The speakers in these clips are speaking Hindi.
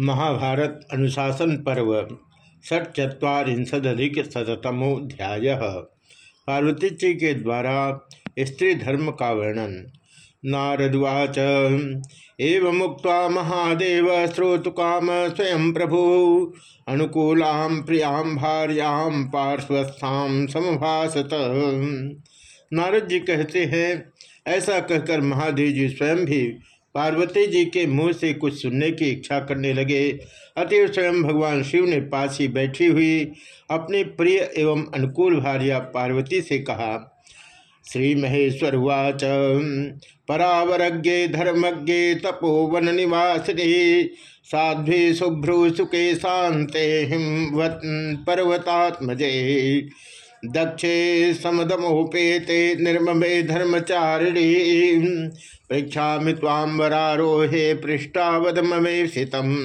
महाभारत अनुशासन पर्व षट्चत्वारिंशदधिक शतमोध्याय पार्वती जी के द्वारा स्त्री धर्म का वर्णन। नारदवाच, एवं मुक्त महादेव श्रोतुकाम स्वयं प्रभु। अनुकूला, प्रियाँ, भार्यां, पार्श्वस्थां समभासत। नारद जी कहते हैं, ऐसा कहकर महादेव जी स्वयं भी पार्वती जी के मुँह से कुछ सुनने की इच्छा करने लगे अतएव स्वयं भगवान शिव ने पास ही बैठी हुई अपनी प्रिय एवं अनुकूल भार्या पार्वती से कहा, श्री महेश्वर उवाच। परावरज्ञे धर्मज्ञे तपोवन निवासिनी साध्वी शुभ्रु सुखे शांते पर्वतात्मजे। दक्षे समदमोपेते निर्ममे धर्मचारिणी। परीक्षा तांबरारोहे पृष्ठावधमे स्थितम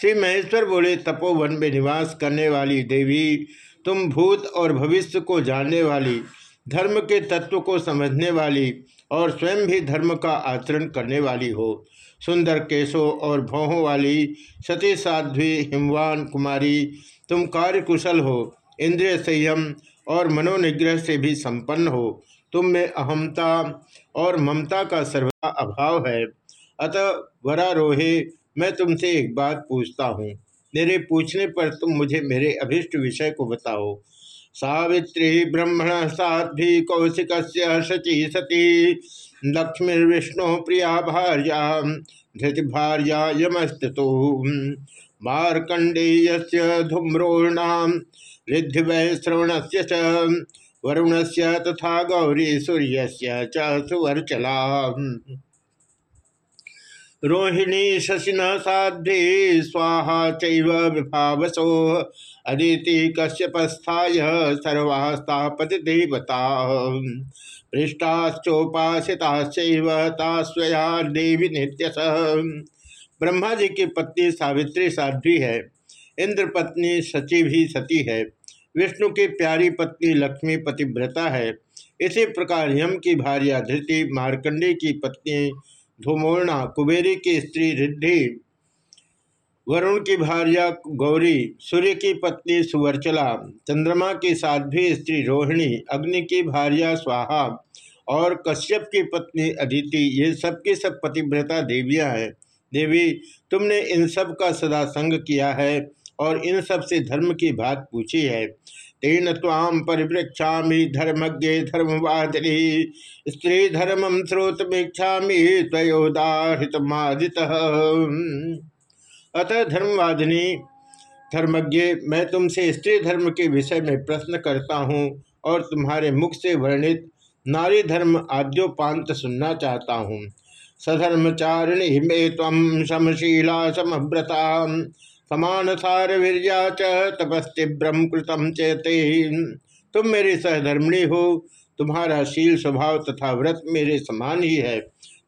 श्री महेश्वर बोले, तपोवन में निवास करने वाली देवी, तुम भूत और भविष्य को जानने वाली, धर्म के तत्व को समझने वाली और स्वयं भी धर्म का आचरण करने वाली हो। सुंदर केशों और भौहों वाली, सती साध्वी, हिमवान कुमारी, तुम कार्य कुशल हो। इंद्रिय संयम और मनोनिग्रह से भी संपन्न हो। तुम में अहमता और ममता का सर्वदा अभाव है। अतः वरारोहे, मैं तुमसे एक बात पूछता हूँ। मेरे पूछने पर तुम मुझे मेरे अभिष्ट विषय को बताओ। सावित्री ब्रह्मण साध्वी कौशिक शची सती, लक्ष्मीर्विष्णु प्रिया भार्या धृति भार्या यमस्तु मार्कंडेय धूम्रोणाम रिद्धि वै श्रवण से वरुण से तथा गौरी सूर्य से सुवर्चला। रोहिणी शशिन साध्वी, स्वाहा चैव अदिति कश्यपस्थाय सर्वास्तापति देवता पृष्ठाश्चोपासिताश्चैव देवी नित्य ब्रह्मा जी की पत्नी सावित्री साध्वी है इंद्र पत्नी सची भी सती है। विष्णु की प्यारी पत्नी लक्ष्मी पतिव्रता है। इसी प्रकार यम की भार्या धृति, मार्कंडी की पत्नी धूमोर्णा, कुबेरी की स्त्री रिद्धि, वरुण की भार्या गौरी, सूर्य की पत्नी सुवर्चला, चंद्रमा की साध्वी स्त्री रोहिणी, अग्नि की भार्या स्वाहा और कश्यप की पत्नी अदिति, ये सबकी सब पतिव्रता देवियाँ हैं। देवी, तुमने इन सब का सदा संग किया है और इन सबसे धर्म की बात पूछी है। तेन ताम परिवृक्षा धर्मज्ञ धर्मवादिनी। स्त्री धर्मम स्रोतमीक्षा तयोदाहृतमादित अतः धर्मवादिनी, धर्मज्ञ, मैं तुमसे स्त्री धर्म के विषय में प्रश्न करता हूँ और तुम्हारे मुख से वर्णित नारी धर्म आद्योपांत सुनना चाहता हूँ। सधर्मचारिणी मे तम समशीला समव्रता समान सार वीरिया च तपस्तिभ्रम कृतम चेते। तुम मेरी सहधर्मिणी हो, तुम्हारा शील स्वभाव तथा व्रत मेरे समान ही है।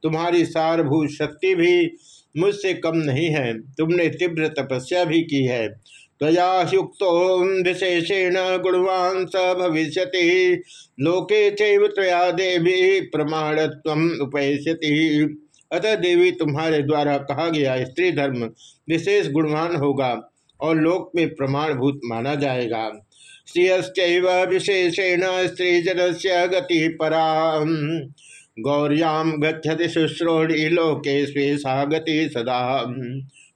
तुम्हारी सारभूत शक्ति भी मुझसे कम नहीं है, तुमने तीव्र तपस्या भी की है। त्वया युक्त विशेषेण गुणवान स भविष्य लोके चया देवी प्रमाणत्व उपैष्यति अतः देवी तुम्हारे द्वारा कहा गया स्त्री धर्म विशेष गुणवान होगा और लोक में प्रमाणभूत माना जाएगा। श्रियश्चैव विशेषेण स्त्रीजन से गति परा। गति शुश्रोणी लोके स्वेशा गति सदा।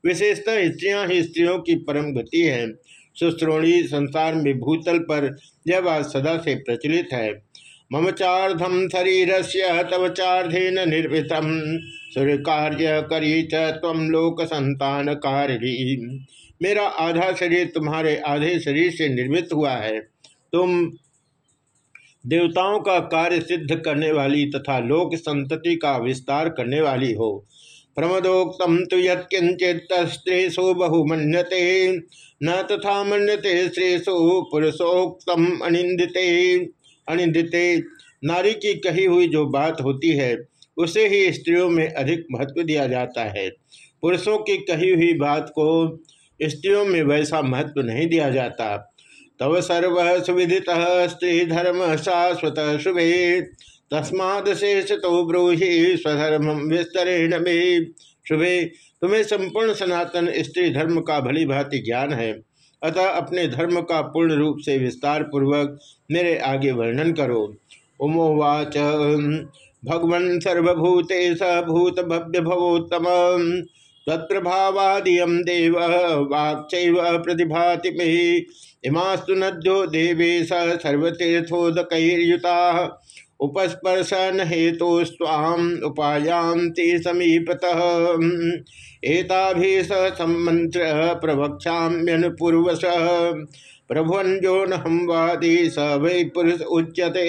विशेषतः स्त्रियाँ ही स्त्रियों की परम गति है। सुश्रोणी संसार में भूतल पर यह बात सदा से प्रचलित है। मम चार्धम शरीर से तव चार्धेन निर्मित। सूर्य कार्य करी चम लोक संतान कारिणी मेरा आधा शरीर तुम्हारे आधे शरीर से निर्मित हुआ है। तुम देवताओं का कार्य सिद्ध करने वाली तथा लोक संतति का विस्तार करने वाली हो। प्रमदोक्तम तो यंचित स्त्रीसु बहुमन्यते। न तथा मन्यते स्त्रीसु पुरुषोक्तम अनिंदिते अनिंदिते, नारी की कही हुई जो बात होती है, उसे ही स्त्रियों में अधिक महत्व दिया जाता है। पुरुषों की कही हुई बात को स्त्रियों में वैसा महत्व नहीं दिया जाता। तव सर्व सुविदित स्त्री धर्म शाश्वत शुभे, तस्माद शेष तो ब्रूहि स्वधर्म विस्तरेण में। शुभे, तुम्हें संपूर्ण सनातन स्त्री धर्म का भली भांति ज्ञान है। अतः अपने धर्म का पूर्ण रूप से विस्तार पूर्वक मेरे आगे वर्णन करो। उमोवाच भगवन सर्वभूते भूत भव्य भवोत्तम तत्प्रभावादियम देव वाक्च प्रतिभाति इमास्तु नद्यो देवेश सर्वतीर्थोदकैर्युता। उपस्पर्शन हेतुस्वाम उपायांति समीपतः। एताभि सम्मंत्र प्रवक्षाम्यनुपूर्वश प्रभुवन जो हम वादी स वै पुरुष उच्यते।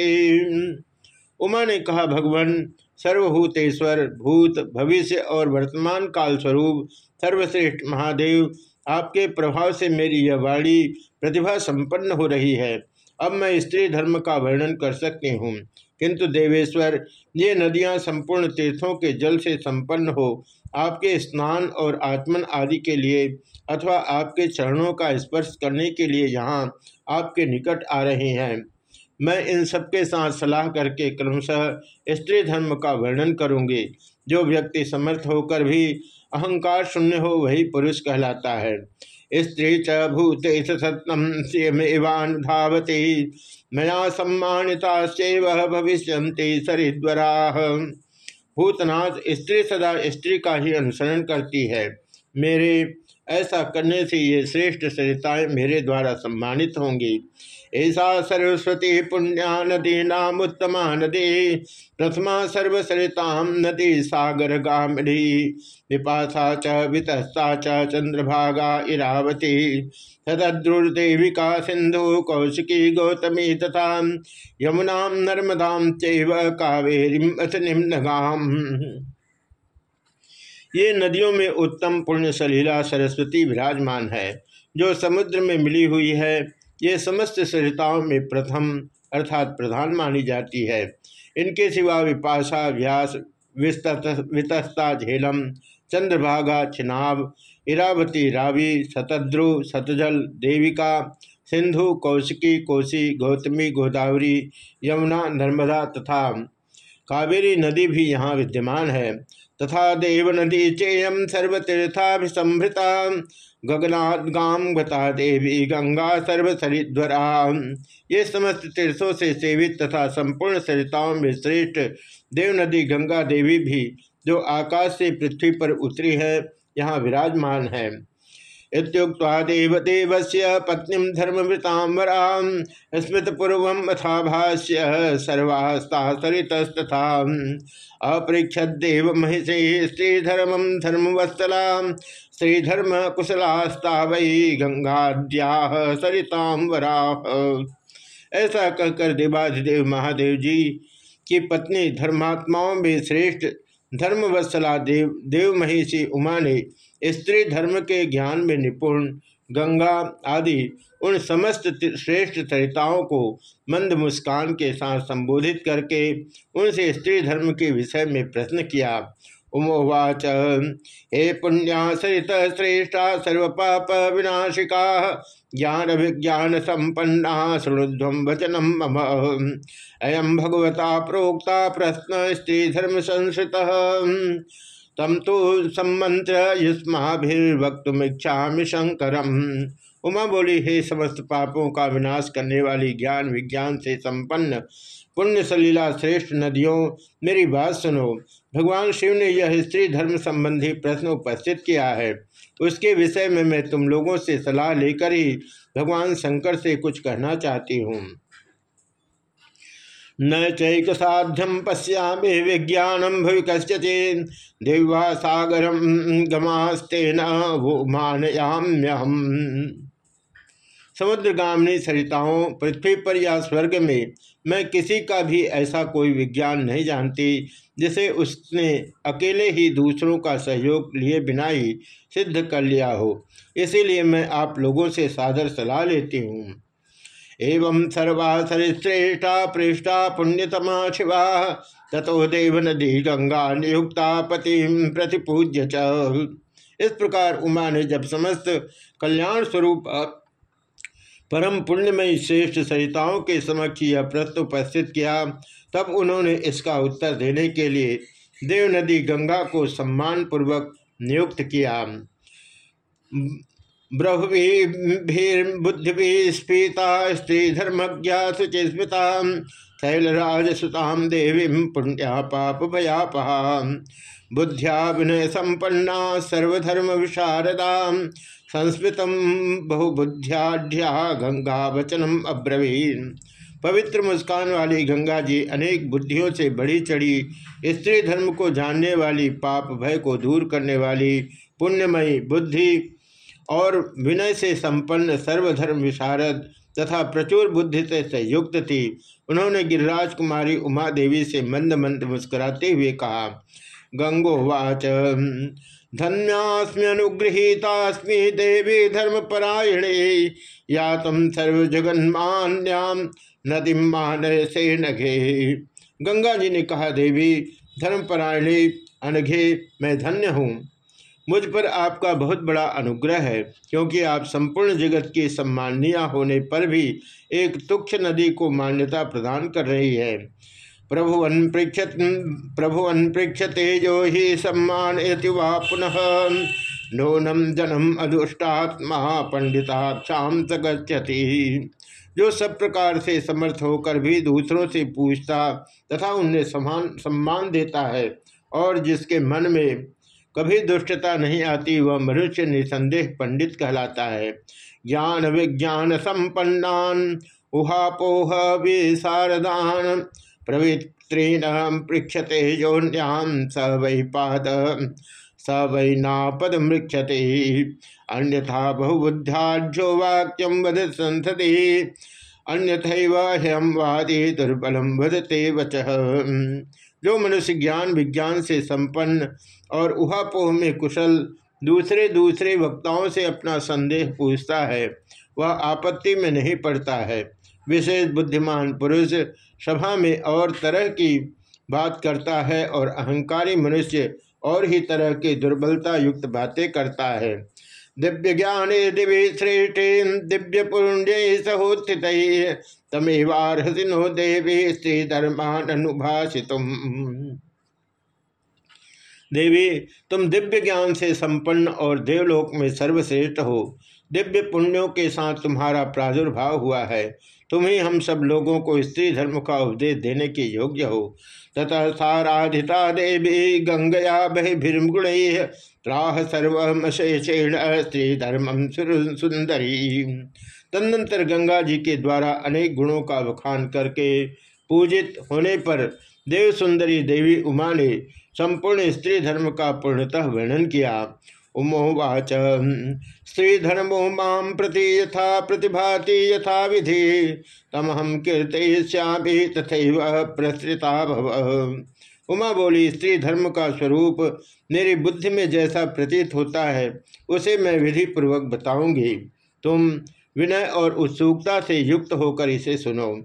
उमा ने कहा, भगवान, सर्वभूतेश्वर, भूत, भविष्य और वर्तमान काल स्वरूप, सर्वश्रेष्ठ महादेव, आपके प्रभाव से मेरी यह वाणी प्रतिभा संपन्न हो रही है। अब मैं स्त्री धर्म का वर्णन कर सकती हूँ। किंतु देवेश्वर, ये नदियाँ संपूर्ण तीर्थों के जल से संपन्न हो, आपके स्नान और आत्मन आदि के लिए अथवा आपके चरणों का स्पर्श करने के लिए यहाँ आपके निकट आ रहे हैं। मैं इन सबके साथ सलाह करके क्रमशः स्त्री धर्म का वर्णन करूँगी। जो व्यक्ति समर्थ होकर भी अहंकार शून्य हो, वही पुरुष कहलाता है। स्त्री च भूत सत्यम सेमेवान धावती। मया सम्मानिता भविष्य सरिद्वरा। भूतनाथ स्त्री सदा स्त्री का ही अनुसरण करती है। मेरे ऐसा करने से ये श्रेष्ठ सरिताएँ मेरे द्वारा सम्मानित होंगी। ऐसा सरस्वती पुण्या नदी नाम उत्तमा नदी प्रथमा सर्वसरिताम नदी सागर गामी विपाशा च वितस्ता चंद्रभागा इरावती तद्रुर्देविका सिंधु, कौशिकी गौतमी तथा यमुना नर्मदा चैव कावेरी अथ निम्नगाम। ये नदियों में उत्तम पुण्य सलीला सरस्वती विराजमान है, जो समुद्र में मिली हुई है। ये समस्त सरिताओं में प्रथम, अर्थात प्रधान मानी जाती है। इनके सिवा विपाशा, व्यास वितस्ता, झेलम, चंद्रभागा चिनाब इरावती, रावी शतद्रु शतजल देविका, सिंधु, कौशिकी, कोसी, गौतमी, गोदावरी, यमुना, नर्मदा तथा कावेरी नदी भी यहाँ विद्यमान है। तथा देव नदी चेयम सर्वतीर्थाभिसंभृता गगनागाम गता देवी गंगा सर्वसरिद्वरा। ये समस्त तीर्थों से सेवित तथा संपूर्ण सरिताओं में श्रेष्ठ देव नदी गंगा देवी भी जो आकाश से पृथ्वी पर उतरी है, यहाँ विराजमान है। इतुक्ता देवदेव से पत्नी धर्मवृतांबराम स्मृतपूर्व अथा भाष्य सर्वास्ता सरितस्तथा। अपृक्षत देव महिषे स्त्रीधर्म धर्मवत्सला श्रीधर्म कुशलास्ता वही गंगाद्या सरितांबरा ऐसा कहकर देवाधिदेव महादेव जी की पत्नी धर्मात्माओं में श्रेष्ठ धर्मवत्सला देव देव महिषी उमा ने स्त्री धर्म के ज्ञान में निपुण, गंगा आदि उन समस्त श्रेष्ठ चरिताओं को मंद मुस्कान के साथ संबोधित करके उनसे स्त्री धर्म के विषय में प्रश्न किया। उमोवाच, हे पुण्या सरित श्रेष्ठा सर्वपाप विनाशिका, ज्ञान विज्ञान संपन्ना शृणुध्वम वचनम मम। अयम भगवता प्रोक्ता प्रश्न स्त्री धर्म संस्कृत। तम तो सम्मंत्र युष्माभिर्वक्तुमिच्छा शंकरम उमा बोली, हे समस्त पापों का विनाश करने वाली ज्ञान विज्ञान से संपन्न पुण्य सलीला श्रेष्ठ नदियों, मेरी बात सुनो। भगवान शिव ने यह स्त्री धर्म संबंधी प्रश्न उपस्थित किया है। उसके विषय में मैं तुम लोगों से सलाह लेकर ही भगवान शंकर से कुछ कहना चाहती हूँ। न चैक साध्यम पश्या विज्ञानम भवि कश्चित। दिव्या सागरम गमास्ते न वो मानयाम्यहम। समुद्रगामिनी सरिताओं, पृथ्वी पर या स्वर्ग में मैं किसी का भी ऐसा कोई विज्ञान नहीं जानती, जिसे उसने अकेले ही दूसरों का सहयोग लिए बिना ही सिद्ध कर लिया हो। इसीलिए मैं आप लोगों से सादर सलाह लेती हूँ। एवं सर्वा सरिश्रेष्ठा पृष्ठा पुण्यतमा शिवा। तथो देव नदी गंगा नियुक्ता पति प्रतिपूज्य च। इस प्रकार उमा ने जब समस्त कल्याण स्वरूप परम पुण्यमयी श्रेष्ठ सरिताओं के समक्ष यह प्रश्न उपस्थित किया, तब उन्होंने इसका उत्तर देने के लिए देव नदी गंगा को सम्मान पूर्वक नियुक्त किया। ब्रह्मीर्बुद्धि स्फीता स्त्री धर्मज्ञा शुचिस्मृता शैलराजसुताम देवी पुण्या पाप भयापहा बुद्ध्या विनय संपन्ना सर्वधर्म विशारदा संस्मृत बहुबुद्ध्याढ़ गंगा वचनम अब्रवीन। पवित्र मुस्कान वाली गंगा जी अनेक बुद्धियों से बढ़ी चढ़ी स्त्री धर्म को जानने वाली, पाप भय को दूर करने वाली, पुण्यमयी बुद्धि और विनय से संपन्न सर्वधर्म विशारद तथा प्रचुर बुद्धि से संयुक्त थी। उन्होंने गिरिराज कुमारी उमा देवी से मंद मंद मुस्कुराते हुए कहा, गंगोवाच, धन्यास्म्यनुगृहीतास्मी देवी धर्मपरायणे या तम सर्वजगन्मान्याम नदी मान से नघे। गंगा जी ने कहा, देवी, धर्मपरायणे, अनघे मैं धन्य हूँ। मुझ पर आपका बहुत बड़ा अनुग्रह है, क्योंकि आप संपूर्ण जगत के सम्माननीय होने पर भी एक तुक्ष नदी को मान्यता प्रदान कर रही है। प्रभुवन पृक्षत प्रभुवन पृक्षते जो ही सम्मान वा पुनः। नूनम जनम अदुष्टात्मा पंडिताक्षाम सगछति जो सब प्रकार से समर्थ होकर भी दूसरों से पूछता तथा उन्हें समान सम्मान देता है, और जिसके मन में कभी दुष्टता नहीं आती, वह मनुष्य निसंदेह पंडित कहलाता है। ज्ञान विज्ञान संपन्नान, उहापोह विशारदान, प्रवृत्रीण पृक्षते योन्याम स वै पाद, स वै नापद मृक्षते। अन्यथा बहुबुद्ध्याढ्यो वाक्यम वद संसति अन्यथम वादी दुर्बलम वदते वच। जो मनुष्य ज्ञान विज्ञान से संपन्न और उहापोह में कुशल दूसरे दूसरे वक्ताओं से अपना संदेह पूछता है। वह आपत्ति में नहीं पड़ता है। विशेष बुद्धिमान पुरुष सभा में और तरह की बात करता है और अहंकारी मनुष्य और ही तरह की दुर्बलता युक्त बातें करता है। दिव्य ज्ञाने दिव्य श्रेष्ठे दिव्य पुण्य सहोत्थित तमेवारहसिनो देवी स्त्री धर्मान अनुभाषित देवी, तुम दिव्य ज्ञान से संपन्न और देवलोक में सर्वश्रेष्ठ हो। दिव्य पुण्यों के साथ तुम्हारा प्रादुर्भाव हुआ है। तुम ही हम सब लोगों को स्त्री धर्म का उपदेश देने के योग्य हो। तथा साराधिता देवी, गंगया बहिर्गुण त्राह सर्वशेषेण स्त्री धर्मम सुंदरी तदनंतर गंगा जी के द्वारा अनेक गुणों का बखान करके पूजित होने पर देव सुंदरी देवी उमा ने संपूर्ण स्त्री धर्म का पूर्णतः वर्णन किया। उमोवाच स्त्रीधर्मो माम प्रति यथा प्रतिभाति यथा विधि तमहम कीर्तयिष्यामि तथा प्रसृता भव। उमा बोली, स्त्री धर्म का स्वरूप मेरी बुद्धि में जैसा प्रतीत होता है, उसे मैं विधि पूर्वक बताऊँगी। तुम विनय और उत्सुकता से युक्त होकर इसे सुनो।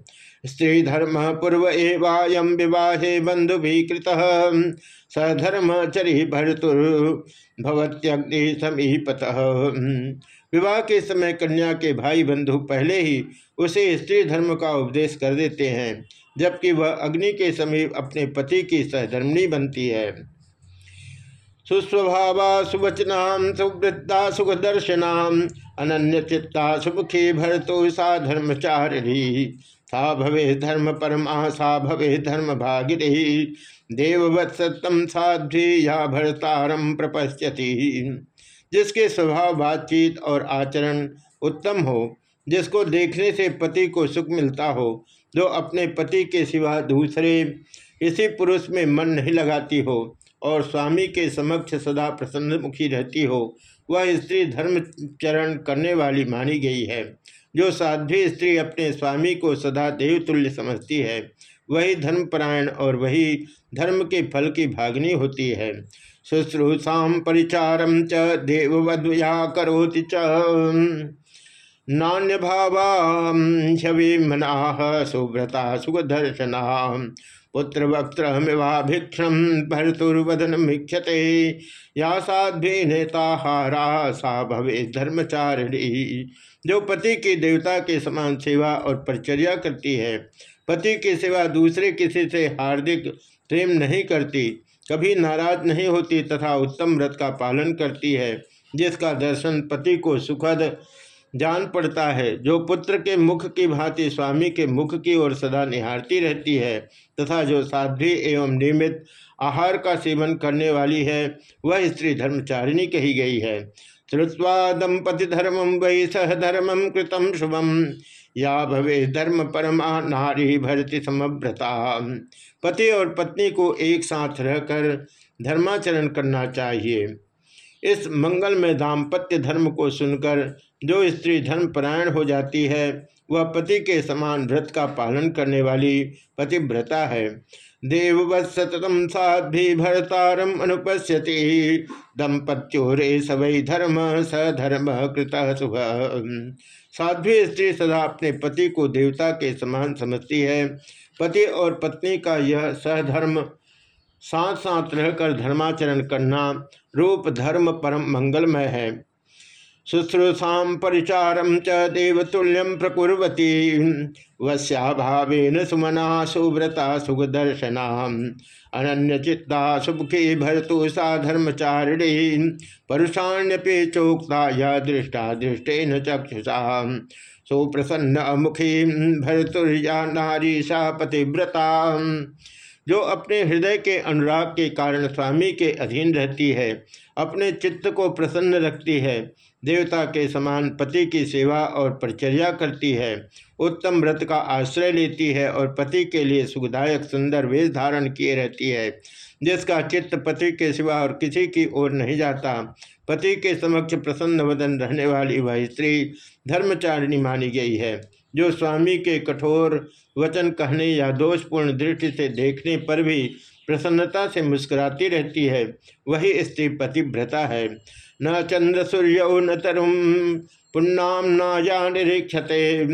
स्त्री धर्म पूर्व एवायम विवाहे बंधु भी कृत सधर्म चरि भरतुर्भवत्यग्नि समीपत विवाह के समय कन्या के भाई बंधु पहले ही उसे स्त्री धर्म का उपदेश कर देते हैं, जबकि वह अग्नि के समीप अपने पति की सहधर्मणी बनती है। सुस्वभावा सुवचना सुखदर्शना अनन्य चित्ता सुमुखी भरतो सा धर्मचारिणी सा भवे धर्म परमा, सा भवे धर्म भागिनी देववत्सतम साध्वी, या भरतारम प्रपश्यति। जिसके स्वभाव, बातचीत और आचरण उत्तम हो, जिसको देखने से पति को सुख मिलता हो, जो अपने पति के सिवा दूसरे इसी पुरुष में मन नहीं लगाती हो और स्वामी के समक्ष सदा प्रसन्न मुखी रहती हो, वह स्त्री धर्म चरण करने वाली मानी गई है। जो साध्वी स्त्री अपने स्वामी को सदा देवतुल्य समझती है, वही धर्मपरायण और वही धर्म के फल की भागनी होती है। शुश्रूषा परिचारम च देववधया करोति च। नान्य भावा मना सुव्रता सुखदर्शना पुत्र वक्त्रमिवाभिक्षण भरतुर्वदन भिक्षते या साध्वी नेताहारा सा भवे धर्मचारिणी। जो पति की देवता के समान सेवा और परिचर्या करती है, पति की सेवा दूसरे किसी से हार्दिक प्रेम नहीं करती, कभी नाराज़ नहीं होती तथा उत्तम व्रत का पालन करती है, जिसका दर्शन पति को सुखद जान पड़ता है। जो पुत्र के मुख की भांति स्वामी के मुख की ओर सदा निहारती रहती है तथा जो साध्वी एवं नियमित आहार का सेवन करने वाली है, वह स्त्री धर्मचारिणी कही गई है। श्रुवा दंपति धर्मम वही सह धर्मम कृतम शुभम। या भवे धर्म परमा नारी भरती समव्रता पति और पत्नी को एक साथ रहकर धर्माचरण करना चाहिए। इस मंगल में दाम्पत्य धर्म को सुनकर जो स्त्री धर्म परायण हो जाती है, वह पति के समान व्रत का पालन करने वाली पतिव्रता है। देववत्सतम साध्वी भरतारम अनुपस्यति। दंपत्यो रे सवै धर्म सधर्म कृत शुभ साध्वी स्त्री सदा अपने पति को देवता के समान समझती है। पति और पत्नी का यह सहधर्म साथ साथ रहकर धर्माचरण करना रूप धर्म परम मंगलमय है। शुश्रूषा परिचारम च देवतुल्यम प्रकुर्वती। वश्याभावेन सुमना सुव्रता सुखदर्शना अनन्य चित्ता सुखी भरतु सा धर्मचारिणी। परुषाण्यपि चोक्ता या दृष्टा दृष्टेन चक्षुषा सुप्रसन्न मुखी भरतुर्या नारी सा पतिव्रता जो अपने हृदय के अनुराग के कारण स्वामी के अधीन रहती है, अपने चित्त को प्रसन्न रखती है, देवता के समान पति की सेवा और परिचर्या करती है, उत्तम व्रत का आश्रय लेती है और पति के लिए सुखदायक सुंदर वेश धारण किए रहती है, जिसका चित्त पति के सिवा और किसी की ओर नहीं जाता। पति के समक्ष प्रसन्न वदन रहने वाली वह स्त्री धर्मचारिणी मानी गई है। जो स्वामी के कठोर वचन कहने या दोषपूर्ण दृष्टि से देखने पर भी प्रसन्नता से मुस्कुराती रहती है, वही स्त्री पतिव्रता है। न चंद्र सूर्य न तरुम पुण्यम न या निरीक्षते।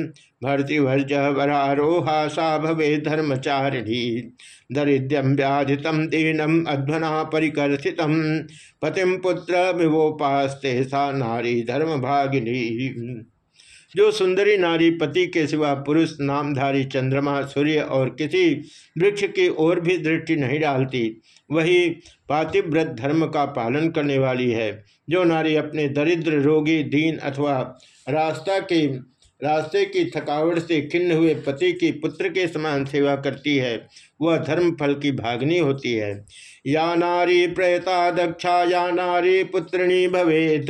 भर्ति भर्ज वरारोहा सा भवे धर्मचारिणी। दरिद्रम व्याधितम दीनम अध्वना परिकर्षित। पतिम पुत्र विवोपास्ते सा नारी धर्म भागिनी जो सुंदरी नारी पति के सिवा पुरुष, नामधारी चंद्रमा, सूर्य और किसी वृक्ष की ओर भी दृष्टि नहीं डालती, वही पातिव्रत धर्म का पालन करने वाली है। जो नारी अपने दरिद्र, रोगी, दीन अथवा रास्ता के, रास्ते की थकावट से खिन्न हुए पति की पुत्र के समान सेवा करती है, वह धर्म फल की भागनी होती है। या नारी प्रयता दक्षा या नारी पुत्रणी भवेत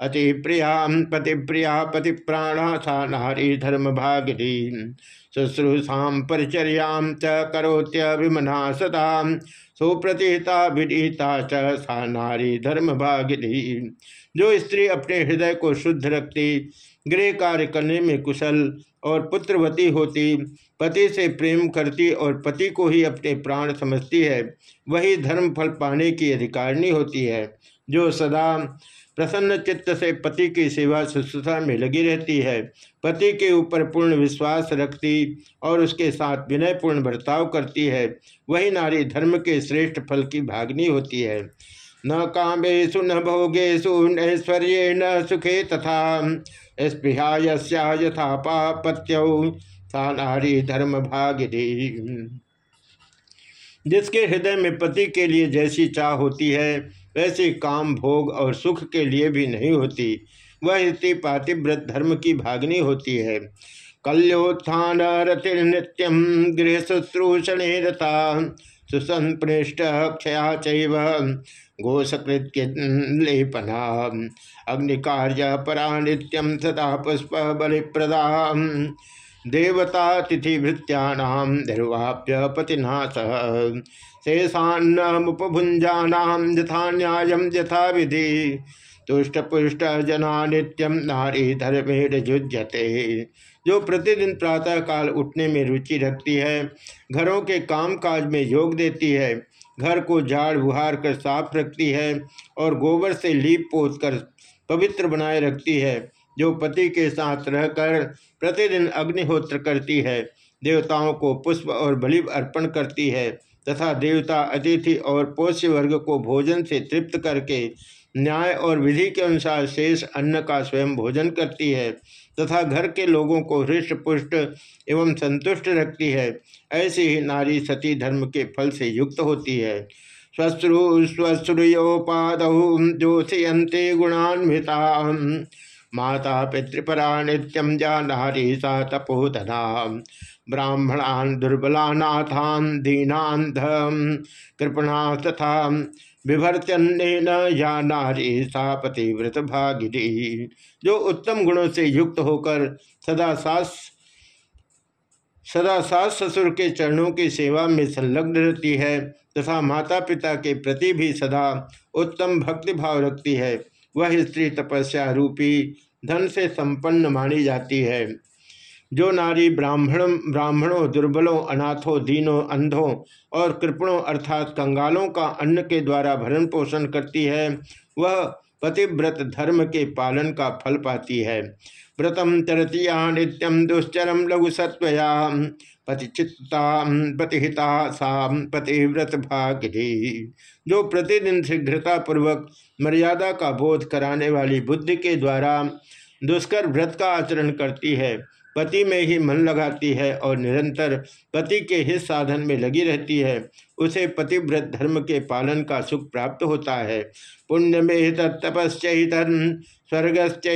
अति प्रिया पति प्रिया पति प्राणा सा नारी धर्म भागिनी शुश्रूषा परिचर्यां च करोत्य विमना सदा। सुप्रतिता च सा नारी धर्म भागिनी जो स्त्री अपने हृदय को शुद्ध रखती, गृह कार्य करने में कुशल और पुत्रवती होती, पति से प्रेम करती और पति को ही अपने प्राण समझती है, वही धर्म फल पाने की अधिकारिणी होती है, जो सदा प्रसन्न चित्त से पति की सेवा शुश्रूषा में लगी रहती है। पति के ऊपर पूर्ण विश्वास रखती और उसके साथ विनयपूर्ण बर्ताव करती है। वही नारी धर्म के श्रेष्ठ फल की भागनी होती है। न कामेशु न भोगेशु नैश्वर्य न सुखे तथा स्पृहा यथा पापत्यौ सा नारी धर्म भागिनी। जिसके हृदय में पति के लिए जैसी चाह होती है वैसे काम, भोग और सुख के लिए भी नहीं होती। वह स्त्री पातिव्रत धर्म की भागनी होती है। कल्योत्थान रतिर्नित्यम गृह शुश्रूषण रता, सुसंपृष्ट क्षया चैव घोषकृत्य लेपना अग्निकार्य परा नित्यम सदा पुष्प बलिप्रदा देवता तिथि भृत्याम निर्वाप्य पतिनाश। शेषान्नमुपभुंजानाम यथा न्याय यथा विधि तुष्ट पुष्ट जना नित्यम नारी धर्मेण जो प्रतिदिन प्रातः काल उठने में रुचि रखती है, घरों के काम काज में योग देती है, घर को झाड़ बुहार कर साफ़ रखती है और गोबर से लीप पोत कर पवित्र बनाए रखती है, जो पति के साथ रहकर प्रतिदिन अग्निहोत्र करती है, देवताओं को पुष्प और बलि अर्पण करती है तथा देवता, अतिथि और पोष्य वर्ग को भोजन से तृप्त करके न्याय और विधि के अनुसार शेष अन्न का स्वयं भोजन करती है तथा घर के लोगों को हृष्ट पुष्ट एवं संतुष्ट रखती है। ऐसी ही नारी सती धर्म के फल से युक्त होती है। श्वश्रु स्वश्रुयोपाद ज्योतियंते गुणान्विता माता पितृपरा नित्यम नारी सा तपोधना ब्राह्मणान दुर्बलानाथान दीनान कृपणा तथा विभर्त्यन्न या नारी सा पतिव्रत भागिनी। जो उत्तम गुणों से युक्त होकर सदा सास सदा सास ससुर के चरणों की सेवा में संलग्न रहती है, तथा माता पिता के प्रति भी सदा उत्तम भक्ति भाव रखती है, वह स्त्री तपस्या रूपी धन से संपन्न मानी जाती है। जो नारी ब्राह्मण ब्राह्मणों, दुर्बलों, अनाथों, दीनों, अंधों और कृपणों अर्थात कंगालों का अन्न के द्वारा भरण पोषण करती है, वह पतिव्रत धर्म के पालन का फल पाती है। व्रतम चरतिया नित्यम दुश्चरम लघु सत्वया पतिचित्ता पतिहिता सा पतिव्रत भागिनी जो प्रतिदिन शीघ्रता पूर्वक मर्यादा का बोध कराने वाली बुद्धि के द्वारा दुष्कर व्रत का आचरण करती है पति में ही मन लगाती है और निरंतर पति के हित साधन में लगी रहती है। उसे पतिव्रत धर्म के पालन का सुख प्राप्त होता है। पुण्य में तपस्म स्वर्गश्च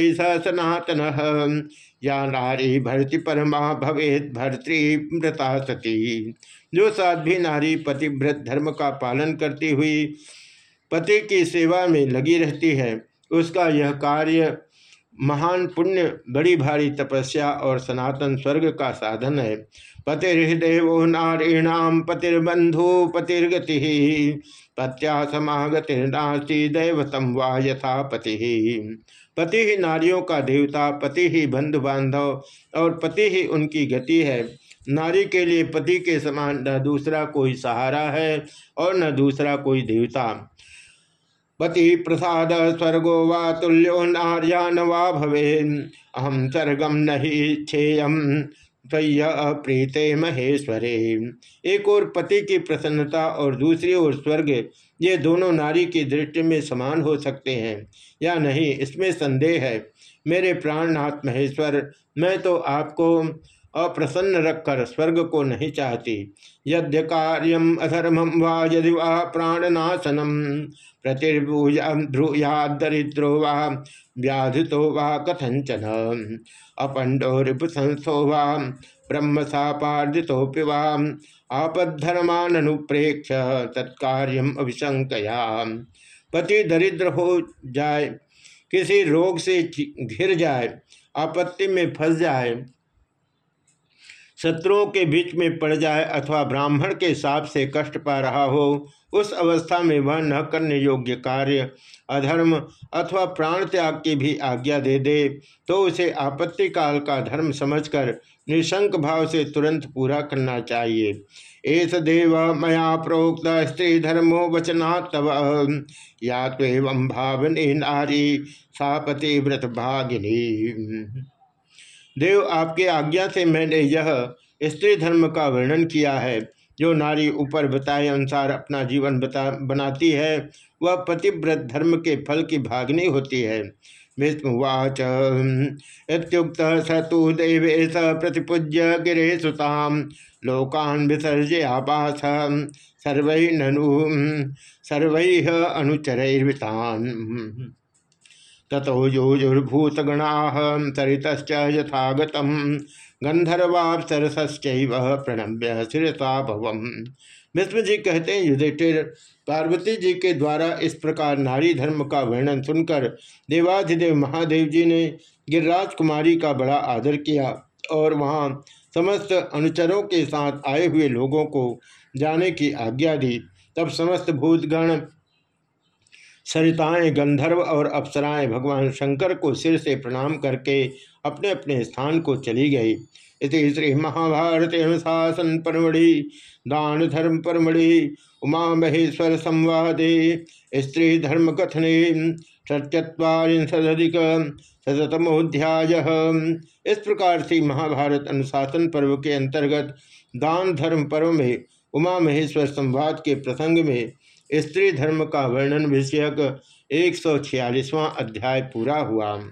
सनातन या नारी भरती परमा भवेद भर्तृव्रता सती। जो साध्वी नारी पतिव्रत धर्म का पालन करती हुई पति की सेवा में लगी रहती है, उसका यह कार्य महान पुण्य, बड़ी भारी तपस्या और सनातन स्वर्ग का साधन है। पतिर्देवो नारीणाम पतिर्बंधु पतिर्गति पत्या समागतिर्नास्ती दैवतम वा यथा पति पति ही नारियों का देवता, पति ही बंधु बांधव और पति ही उनकी गति है। नारी के लिए पति के समान न दूसरा कोई सहारा है और न दूसरा कोई देवता। पति प्रसाद स्वर्गो वा तुल्यो नार्या न वा भवे अहम स्वर्गम नहीं छेयम प्रीते महेश्वरे। एक और पति की प्रसन्नता और दूसरी ओर स्वर्ग, ये दोनों नारी की दृष्टि में समान हो सकते हैं, या नहीं, इसमें संदेह है। मेरे प्राणनाथ महेश्वर, मैं तो आपको अप्रसन्न रखकर स्वर्ग को नहीं चाहती। यद्य कार्यम अधर्मम वा यदि वा प्राणनाशनम प्रतिर्भूया दरिद्रो वा व्याधितो वा कथंचन अपंडो रिपुसंस्थो वा ब्रह्म सापार्जितोपि आपद्धर्मानुप्रेक्ष तत्कार्यम अभिशंकया पति दरिद्र हो जाए किसी रोग से घिर जाए आपत्ति में फंस जाए शत्रुओं के बीच में पड़ जाए अथवा ब्राह्मण के साप से कष्ट पा रहा हो, उस अवस्था में वह न करने योग्य कार्य, अधर्म अथवा प्राण त्याग की भी आज्ञा दे दे तो उसे आपत्ति काल का धर्म समझकर निशंक भाव से तुरंत पूरा करना चाहिए। एस देव मया प्रोक्त स्त्री धर्मो वचना तव। या तो भावने नारी सापति व्रत भागिनी देव आपके आज्ञा से मैंने यह स्त्री धर्म का वर्णन किया है। जो नारी ऊपर बताए अनुसार अपना जीवन बता, बनाती है, वह पतिव्रत धर्म के फल की भागनी होती है। विष्णुवाच इतुक्त स तो देवेश प्रतिपूज्य लोकान विसर्जय आपास, सर्व ननु, सर्व अनुचरैर्वितान। ततो योजुर्भूतगणा यथागत गंधर्वापसरसश्च प्रणम्य शिरसा भवम विष्णु जी कहते हैं युधिष्ठिर पार्वती जी के द्वारा इस प्रकार नारी धर्म का वर्णन सुनकर देवाधिदेव महादेव जी ने गिरिराज कुमारी का बड़ा आदर किया और वहाँ समस्त अनुचरों के साथ आए हुए लोगों को जाने की आज्ञा दी। तब समस्त भूतगण सरिताएँ, गंधर्व और अप्सराएँ भगवान शंकर को सिर से प्रणाम करके अपने अपने स्थान को चली गई। इति श्री महाभारत अनुशासन परमढ़ि दान धर्म परमढ़ि उमा महेश्वर संवादे स्त्री धर्म कथने षट्चत्वारिशदिक शतमोध्याय इस प्रकार से महाभारत अनुशासन पर्व के अंतर्गत दान धर्म पर्व में उमा महेश्वर संवाद के प्रसंग में स्त्री धर्म का वर्णन विषयक एक अध्याय पूरा हुआ।